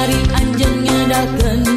Ari Anjeng ngadakan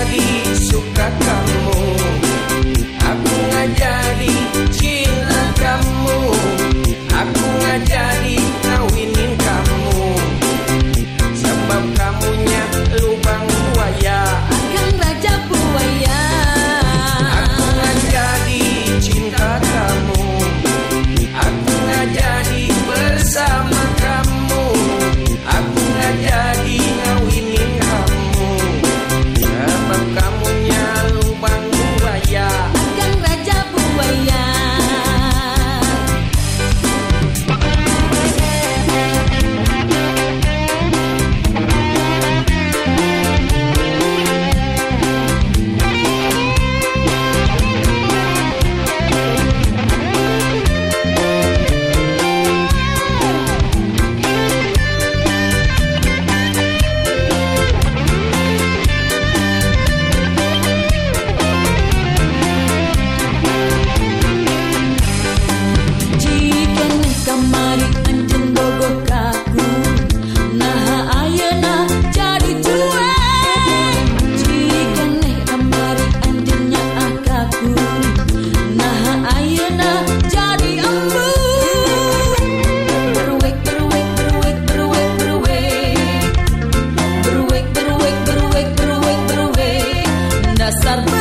jadi suka kamu. Aku nggak jadi cinta.